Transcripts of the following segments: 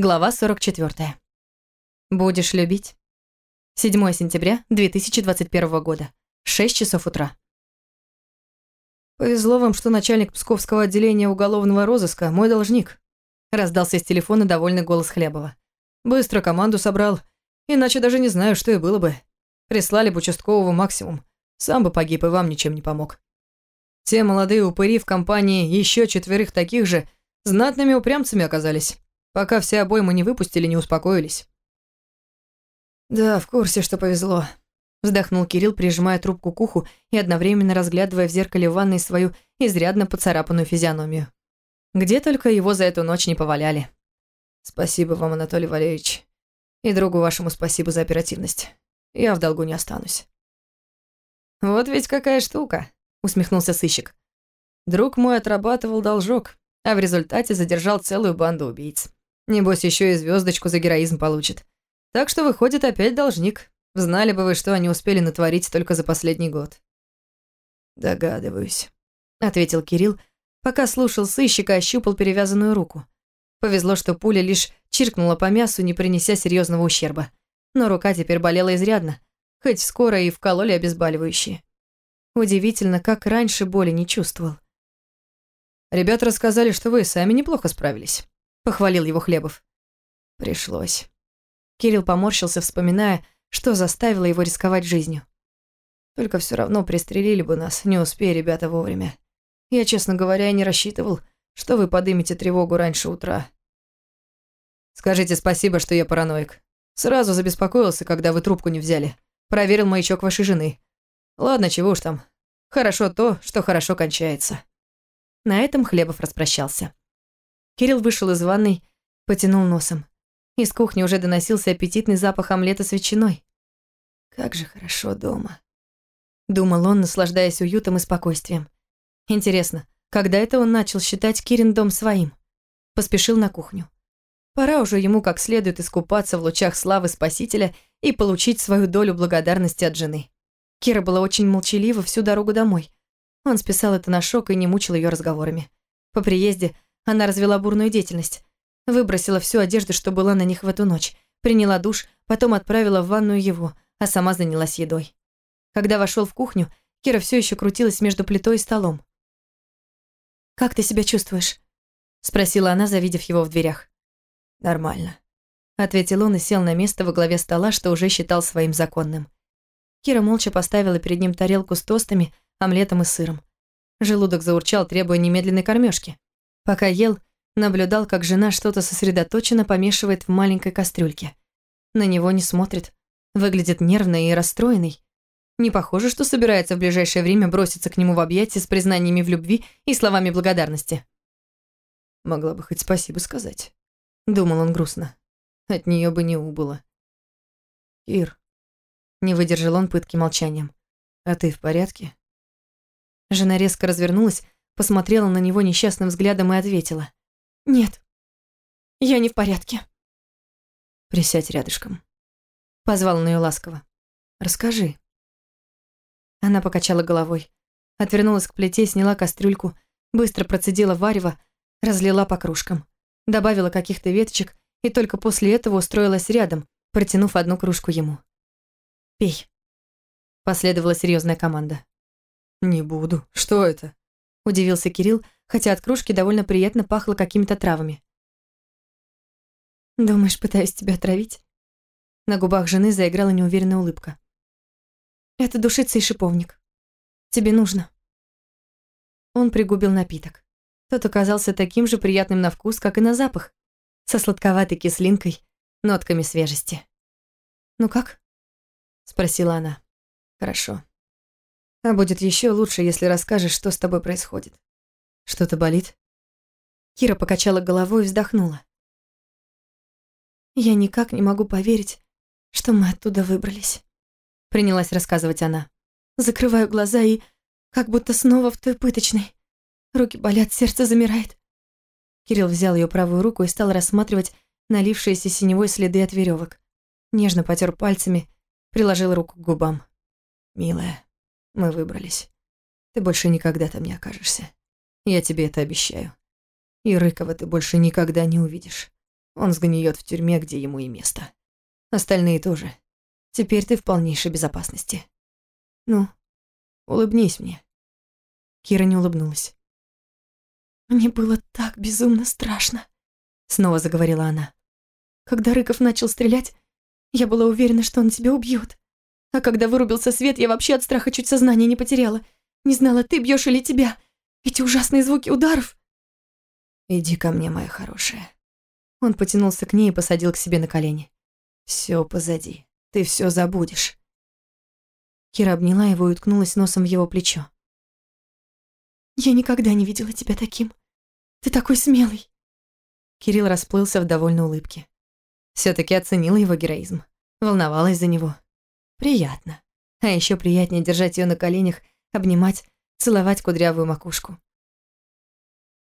Глава 44. Будешь любить. 7 сентября 2021 года. 6 часов утра. Повезло вам, что начальник Псковского отделения уголовного розыска мой должник. Раздался из телефона довольный голос Хлебова. Быстро команду собрал, иначе даже не знаю, что и было бы. Прислали бы участкового максимум. Сам бы погиб и вам ничем не помог. Те молодые упыри в компании еще четверых таких же знатными упрямцами оказались, пока все обоймы не выпустили, не успокоились. Да, в курсе, что повезло. Вздохнул Кирилл, прижимая трубку к уху и одновременно разглядывая в зеркале ванной свою изрядно поцарапанную физиономию. Где только его за эту ночь не поваляли. Спасибо вам, Анатолий Валерьевич. И другу вашему спасибо за оперативность. Я в долгу не останусь. Вот ведь какая штука, усмехнулся сыщик. Друг мой отрабатывал должок, а в результате задержал целую банду убийц. Небось, еще и звездочку за героизм получит. Так что выходит опять должник, Знали бы вы, что они успели натворить только за последний год. Догадываюсь, ответил Кирилл, пока слушал сыщика, ощупал перевязанную руку. Повезло, что пуля лишь чиркнула по мясу, не принеся серьезного ущерба. Но рука теперь болела изрядно, хоть скоро и вкололи обезболивающие. Удивительно, как раньше боли не чувствовал. «Ребята рассказали, что вы сами неплохо справились», — похвалил его Хлебов. «Пришлось». Кирилл поморщился, вспоминая, что заставило его рисковать жизнью. Только все равно пристрелили бы нас, не успея ребята вовремя. Я, честно говоря, не рассчитывал, что вы подымете тревогу раньше утра. Скажите спасибо, что я параноик. Сразу забеспокоился, когда вы трубку не взяли. Проверил маячок вашей жены. Ладно, чего уж там. Хорошо то, что хорошо кончается. На этом Хлебов распрощался. Кирилл вышел из ванной, потянул носом. Из кухни уже доносился аппетитный запах омлета с ветчиной. «Как же хорошо дома», — думал он, наслаждаясь уютом и спокойствием. «Интересно, когда это он начал считать Кирин дом своим?» Поспешил на кухню. Пора уже ему как следует искупаться в лучах славы Спасителя и получить свою долю благодарности от жены. Кира была очень молчалива всю дорогу домой. Он списал это на шок и не мучил ее разговорами. По приезде она развела бурную деятельность. Выбросила всю одежду, что была на них в эту ночь. Приняла душ, потом отправила в ванную его, а сама занялась едой. Когда вошел в кухню, Кира все еще крутилась между плитой и столом. «Как ты себя чувствуешь?» — спросила она, завидев его в дверях. «Нормально», — ответил он и сел на место во главе стола, что уже считал своим законным. Кира молча поставила перед ним тарелку с тостами, омлетом и сыром. Желудок заурчал, требуя немедленной кормежки. Пока ел, Наблюдал, как жена что-то сосредоточенно помешивает в маленькой кастрюльке. На него не смотрит. Выглядит нервной и расстроенной. Не похоже, что собирается в ближайшее время броситься к нему в объятия с признаниями в любви и словами благодарности. Могла бы хоть спасибо сказать. Думал он грустно. От нее бы не убыло. Ир. Не выдержал он пытки молчанием. А ты в порядке? Жена резко развернулась, посмотрела на него несчастным взглядом и ответила. «Нет, я не в порядке». «Присядь рядышком», — позвал он ее ласково. «Расскажи». Она покачала головой, отвернулась к плите, сняла кастрюльку, быстро процедила варево, разлила по кружкам, добавила каких-то веточек и только после этого устроилась рядом, протянув одну кружку ему. «Пей», — последовала серьезная команда. «Не буду. Что это?» — удивился Кирилл, хотя от кружки довольно приятно пахло какими-то травами. «Думаешь, пытаюсь тебя отравить?» На губах жены заиграла неуверенная улыбка. «Это душица и шиповник. Тебе нужно». Он пригубил напиток. Тот оказался таким же приятным на вкус, как и на запах, со сладковатой кислинкой, нотками свежести. «Ну как?» — спросила она. «Хорошо. А будет еще лучше, если расскажешь, что с тобой происходит. Что-то болит? Кира покачала головой и вздохнула. Я никак не могу поверить, что мы оттуда выбрались. Принялась рассказывать она. Закрываю глаза и как будто снова в той пыточной. Руки болят, сердце замирает. Кирилл взял ее правую руку и стал рассматривать налившиеся синевой следы от веревок. Нежно потер пальцами, приложил руку к губам. «Милая, мы выбрались. Ты больше никогда там не окажешься. Я тебе это обещаю. И Рыкова ты больше никогда не увидишь. Он сгниет в тюрьме, где ему и место. Остальные тоже. Теперь ты в полнейшей безопасности. Ну, улыбнись мне. Кира не улыбнулась. «Мне было так безумно страшно», — снова заговорила она. «Когда Рыков начал стрелять, я была уверена, что он тебя убьет. А когда вырубился свет, я вообще от страха чуть сознание не потеряла. Не знала, ты бьешь или тебя. Эти ужасные звуки ударов. Иди ко мне, моя хорошая. Он потянулся к ней и посадил к себе на колени. Все позади. Ты все забудешь. Кира обняла его и уткнулась носом в его плечо. «Я никогда не видела тебя таким. Ты такой смелый». Кирилл расплылся в довольной улыбке. все таки оценила его героизм. Волновалась за него. Приятно. А еще приятнее держать ее на коленях, обнимать, целовать кудрявую макушку.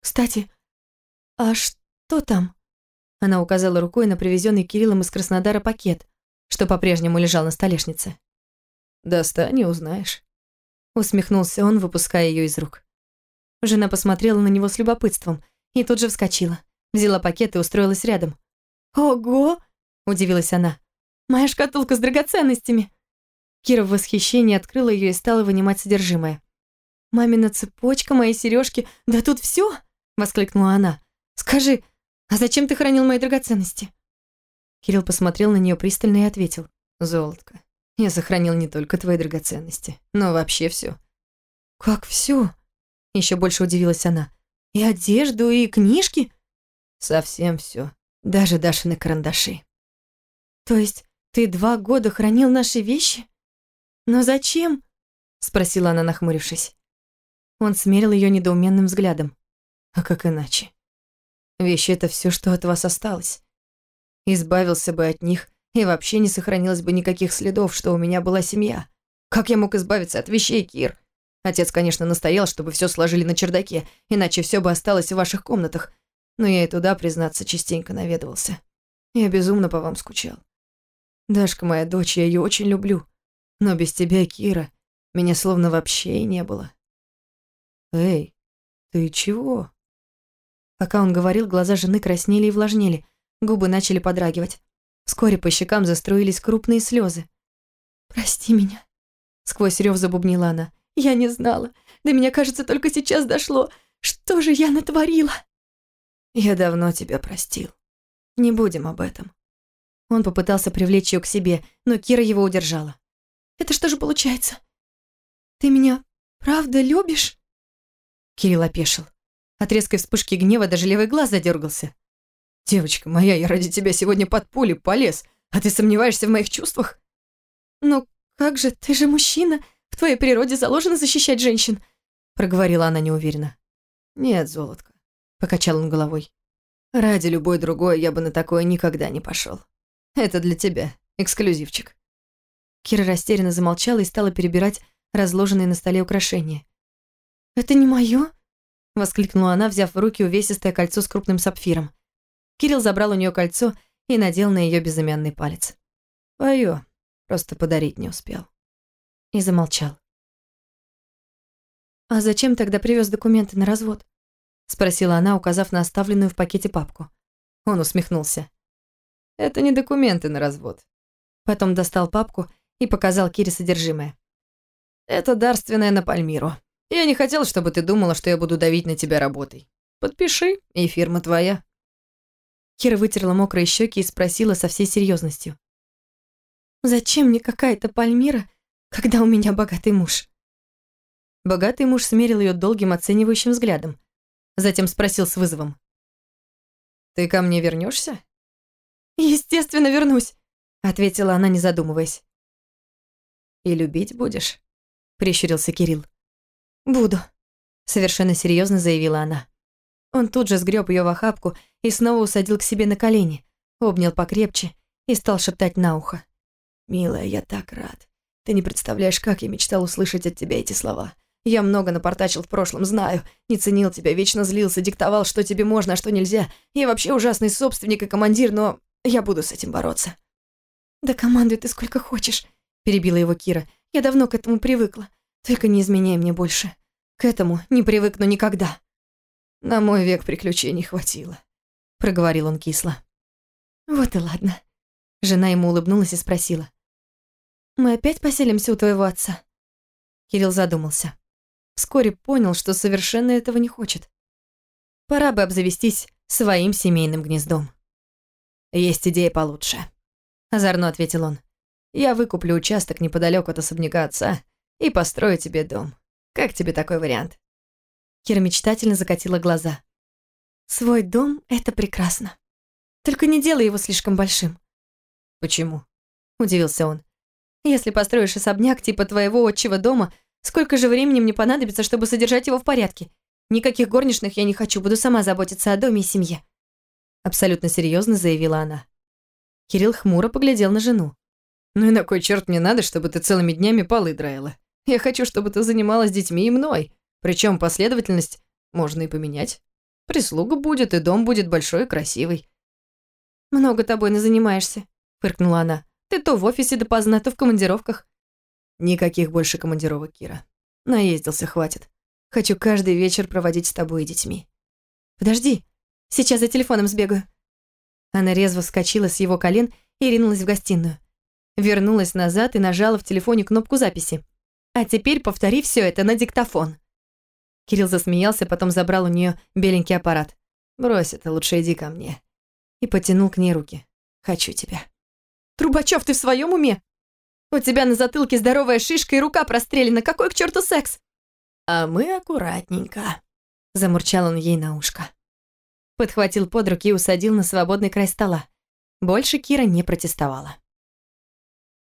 «Кстати, а что там?» Она указала рукой на привезенный Кириллом из Краснодара пакет, что по-прежнему лежал на столешнице. «Достань и узнаешь». Усмехнулся он, выпуская ее из рук. Жена посмотрела на него с любопытством и тут же вскочила, взяла пакет и устроилась рядом. «Ого!» – удивилась она. Моя шкатулка с драгоценностями!» Кира в восхищении открыла ее и стала вынимать содержимое. «Мамина цепочка, мои сережки, да тут все!» — воскликнула она. «Скажи, а зачем ты хранил мои драгоценности?» Кирилл посмотрел на нее пристально и ответил. «Золотко, я сохранил не только твои драгоценности, но вообще все. «Как все? Еще больше удивилась она. «И одежду, и книжки?» «Совсем все, даже Дашины карандаши». «То есть «Ты два года хранил наши вещи? Но зачем?» — спросила она, нахмурившись. Он смерил ее недоуменным взглядом. «А как иначе? Вещи — это все, что от вас осталось. Избавился бы от них, и вообще не сохранилось бы никаких следов, что у меня была семья. Как я мог избавиться от вещей, Кир? Отец, конечно, настоял, чтобы все сложили на чердаке, иначе все бы осталось в ваших комнатах. Но я и туда, признаться, частенько наведывался. Я безумно по вам скучал. Дашка моя дочь, я ее очень люблю. Но без тебя, Кира, меня словно вообще и не было. Эй, ты чего? Пока он говорил, глаза жены краснели и влажнели, губы начали подрагивать. Вскоре по щекам заструились крупные слезы. «Прости меня», — сквозь рев забубнила она. «Я не знала. До меня, кажется, только сейчас дошло. Что же я натворила?» «Я давно тебя простил. Не будем об этом. Он попытался привлечь ее к себе, но Кира его удержала. «Это что же получается? Ты меня правда любишь?» Кирилл опешил. От резкой вспышки гнева даже левый глаз задергался. «Девочка моя, я ради тебя сегодня под пули полез, а ты сомневаешься в моих чувствах?» «Ну как же, ты же мужчина, в твоей природе заложено защищать женщин», проговорила она неуверенно. «Нет, золотко», покачал он головой. «Ради любой другой я бы на такое никогда не пошел. Это для тебя, эксклюзивчик». Кира растерянно замолчала и стала перебирать разложенные на столе украшения. «Это не моё?» — воскликнула она, взяв в руки увесистое кольцо с крупным сапфиром. Кирилл забрал у нее кольцо и надел на ее безымянный палец. «Твоё, просто подарить не успел». И замолчал. «А зачем тогда привез документы на развод?» — спросила она, указав на оставленную в пакете папку. Он усмехнулся. Это не документы на развод. Потом достал папку и показал Кире содержимое. Это дарственное на Пальмиру. Я не хотел, чтобы ты думала, что я буду давить на тебя работой. Подпиши, и фирма твоя. Кира вытерла мокрые щеки и спросила со всей серьезностью. «Зачем мне какая-то Пальмира, когда у меня богатый муж?» Богатый муж смерил ее долгим оценивающим взглядом. Затем спросил с вызовом. «Ты ко мне вернешься? «Естественно, вернусь», — ответила она, не задумываясь. «И любить будешь?» — прищурился Кирилл. «Буду», — совершенно серьезно заявила она. Он тут же сгреб ее в охапку и снова усадил к себе на колени, обнял покрепче и стал шептать на ухо. «Милая, я так рад. Ты не представляешь, как я мечтал услышать от тебя эти слова. Я много напортачил в прошлом, знаю. Не ценил тебя, вечно злился, диктовал, что тебе можно, а что нельзя. Я вообще ужасный собственник и командир, но я буду с этим бороться». «Да командуй ты сколько хочешь», — перебила его Кира. «Я давно к этому привыкла. Только не изменяй мне больше. К этому не привыкну никогда». «На мой век приключений хватило», — проговорил он кисло. Вот и ладно. Жена ему улыбнулась и спросила. «Мы опять поселимся у твоего отца?» Кирилл задумался. Вскоре понял, что совершенно этого не хочет. Пора бы обзавестись своим семейным гнездом. «Есть идея получше», — озорно ответил он. «Я выкуплю участок неподалеку от особняка отца и построю тебе дом. Как тебе такой вариант?» Кира мечтательно закатила глаза. «Свой дом — это прекрасно. Только не делай его слишком большим». «Почему?» — удивился он. «Если построишь особняк типа твоего отчего дома, сколько же времени мне понадобится, чтобы содержать его в порядке? Никаких горничных я не хочу, буду сама заботиться о доме и семье». Абсолютно серьезно заявила она. Кирилл хмуро поглядел на жену. «Ну и на кой черт мне надо, чтобы ты целыми днями полы драила? Я хочу, чтобы ты занималась детьми и мной. Причем последовательность можно и поменять. Прислуга будет, и дом будет большой и красивый. «Много тобой не занимаешься», — фыркнула она. «Ты то в офисе допоздна, то в командировках». «Никаких больше командировок, Кира. Наездился, хватит. Хочу каждый вечер проводить с тобой и детьми». «Подожди, сейчас за телефоном сбегаю». Она резво вскочила с его колен и ринулась в гостиную. Вернулась назад и нажала в телефоне кнопку записи. «А теперь повтори все это на диктофон». Кирилл засмеялся, потом забрал у нее беленький аппарат. «Брось это, лучше иди ко мне». И потянул к ней руки. «Хочу тебя». «Трубачев, ты в своем уме? У тебя на затылке здоровая шишка и рука прострелена. Какой к черту секс?» «А мы аккуратненько», — замурчал он ей на ушко. Подхватил под руки и усадил на свободный край стола. Больше Кира не протестовала.